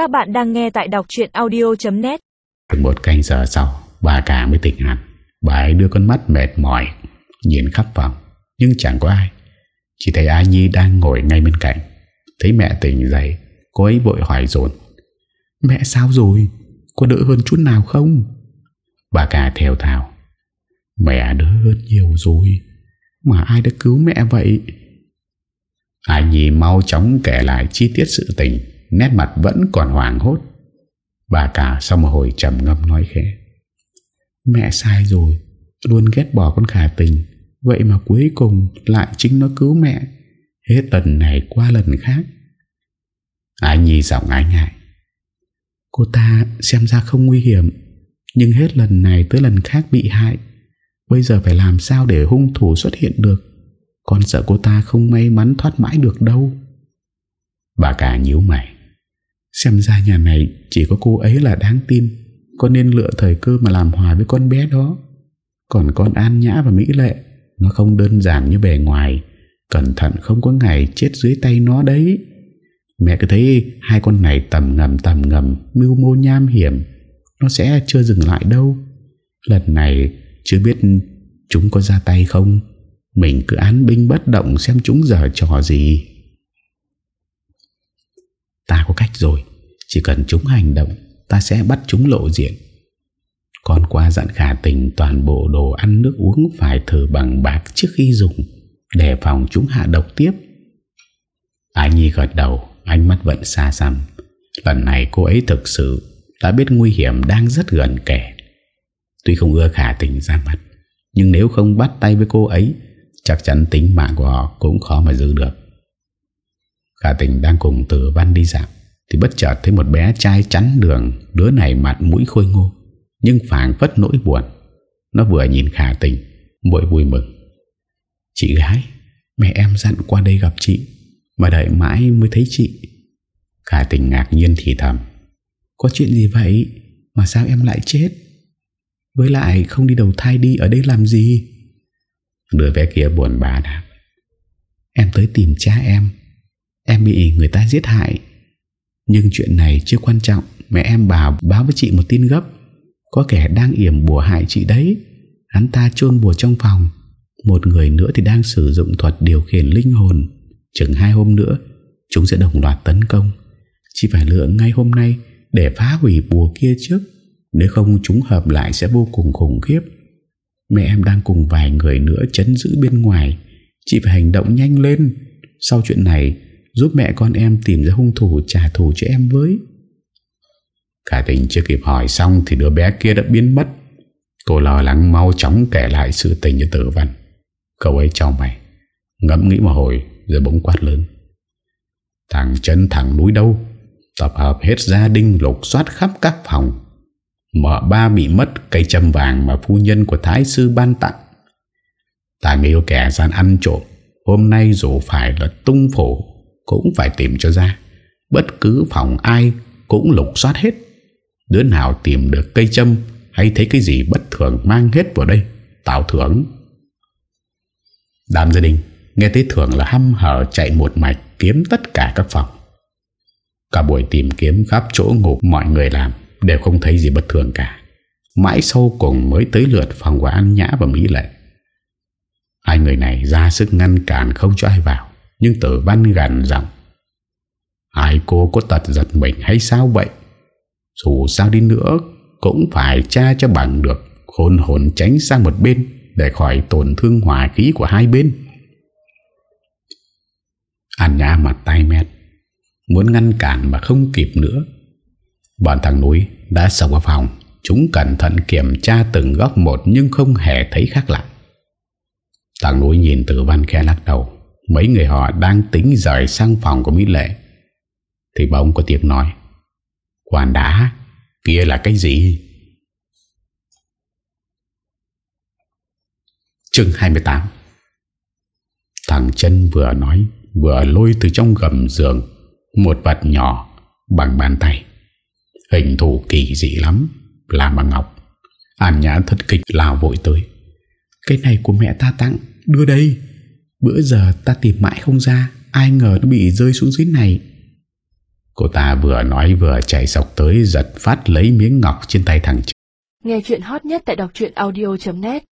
Các bạn đang nghe tại đọc chuyện audio.net Một canh giờ sau, Bà cả mới tỉnh hẳn. Bà ấy đưa con mắt mệt mỏi, Nhìn khắp phòng. Nhưng chẳng có ai. Chỉ thấy A Nhi đang ngồi ngay bên cạnh. Thấy mẹ tỉnh dậy, Cô ấy vội hỏi dồn. Mẹ sao rồi? Có đỡ hơn chút nào không? Bà cả theo thảo Mẹ đỡ hơn nhiều rồi. Mà ai đã cứu mẹ vậy? A Nhi mau chóng kể lại chi tiết sự tình. Nét mặt vẫn còn hoảng hốt. Bà cả sau một hồi trầm ngâm nói khẽ, Mẹ sai rồi, Luôn ghét bỏ con khả tình, Vậy mà cuối cùng lại chính nó cứu mẹ, Hết lần này qua lần khác. Ai nhi giọng ái ngại, Cô ta xem ra không nguy hiểm, Nhưng hết lần này tới lần khác bị hại, Bây giờ phải làm sao để hung thủ xuất hiện được? Con sợ cô ta không may mắn thoát mãi được đâu. Bà cả nhíu mày Xem ra nhà này chỉ có cô ấy là đáng tin con nên lựa thời cơ mà làm hòa với con bé đó. Còn con An Nhã và Mỹ Lệ, Nó không đơn giản như bề ngoài, Cẩn thận không có ngày chết dưới tay nó đấy. Mẹ cứ thấy hai con này tầm ngầm tầm ngầm, Mưu mô nham hiểm, Nó sẽ chưa dừng lại đâu. Lần này, chưa biết chúng có ra tay không? Mình cứ án binh bất động xem chúng giờ trò gì. Ta có cách rồi. Chỉ cần chúng hành động, Ta sẽ bắt chúng lộ diện. Con qua dặn khả tình Toàn bộ đồ ăn nước uống Phải thử bằng bạc trước khi dùng, Để phòng chúng hạ độc tiếp. Ái Nhi gật đầu, Ánh mắt vẫn xa xăm. Lần này cô ấy thực sự Đã biết nguy hiểm đang rất gần kẻ Tuy không ưa khả tình ra mặt, Nhưng nếu không bắt tay với cô ấy, Chắc chắn tính mạng của họ Cũng khó mà giữ được. Cả tình đang cùng tử văn đi dạo, Thì bất chợt thấy một bé trai chắn đường, Đứa này mặt mũi khôi ngô, Nhưng phản phất nỗi buồn. Nó vừa nhìn khả tình Bội vui mừng. Chị gái, Mẹ em dặn qua đây gặp chị, Mà đợi mãi mới thấy chị. Khả tình ngạc nhiên thì thầm. Có chuyện gì vậy? Mà sao em lại chết? Với lại không đi đầu thai đi, Ở đây làm gì? Đứa bé kia buồn bã đáp. Em tới tìm cha em Em bị người ta giết hại. Nhưng chuyện này chưa quan trọng. Mẹ em bảo, báo với chị một tin gấp. Có kẻ đang yểm bùa hại chị đấy. Hắn ta chôn bùa trong phòng. Một người nữa thì đang sử dụng thuật điều khiển linh hồn. Chừng hai hôm nữa, Chúng sẽ đồng loạt tấn công. Chỉ phải lựa ngay hôm nay Để phá hủy bùa kia trước. Nếu không, chúng hợp lại sẽ vô cùng khủng khiếp. Mẹ em đang cùng vài người nữa chấn giữ bên ngoài. Chị phải hành động nhanh lên. Sau chuyện này Giúp mẹ con em tìm ra hung thủ trả thù cho em với. Cả tình chưa kịp hỏi xong Thì đứa bé kia đã biến mất. Cô lo lắng mau chóng kể lại sự tình cho tử văn Cậu ấy cho mày, Ngẫm nghĩ một hồi Rồi bỗng quát lớn. Thằng chân thằng núi đâu? Tập hợp hết gia đình lục soát khắp các phòng. Mở ba bị mất, cây châm vàng Mà phu nhân của thái sư ban tặng. Tại mấy kẻ gian ăn trộm, Hôm nay dù phải là tung phổ cũng phải tìm cho ra. Bất cứ phòng ai Cũng lục soát hết. Đứa nào tìm được cây châm Hay thấy cái gì bất thường mang hết vào đây Tạo thưởng. Đám gia đình Nghe thấy thưởng là hăm hở chạy một mạch Kiếm tất cả các phòng. Cả buổi tìm kiếm khắp chỗ ngục Mọi người làm đều không thấy gì bất thường cả. Mãi sau cùng mới tới lượt phòng của An Nhã và Mỹ Lệ. Hai người này ra sức ngăn cản không cho ai vào nhưng tử văn gần giọng Hai cô có tật giật mình hay sao vậy? Dù sao đi nữa Cũng phải tra cho bằng được Hồn hồn tránh sang một bên Để khỏi tổn thương hòa khí của hai bên. An nhã mặt tay mét, Muốn ngăn cản mà không kịp nữa. Bọn thằng núi đã sọc vào phòng, Chúng cẩn thận kiểm tra từng góc một Nhưng không hề thấy khác lạ. Thằng núi nhìn tử văn khe lắc đầu. Mấy người họ đang tính rời sang phòng của Mỹ Lệ. Thì bỗng có tiếng nói. Quản đá, Kia là cái gì? Chương 28 Thằng chân vừa nói, Vừa lôi từ trong gầm giường Một vật nhỏ Bằng bàn tay. Hình thù kỳ dị lắm Làm bằng ngọc. An nhã thật kịch lao vội tới. Cái này của mẹ ta tặng, Đưa đây. Bữa giờ ta tìm mãi không ra Ai ngờ nó bị rơi xuống dưới này. Cô ta vừa nói vừa chạy sọc tới giật phát lấy miếng ngọc trên tay thằng Nghe chuyện hot nhất tại đọc audio.net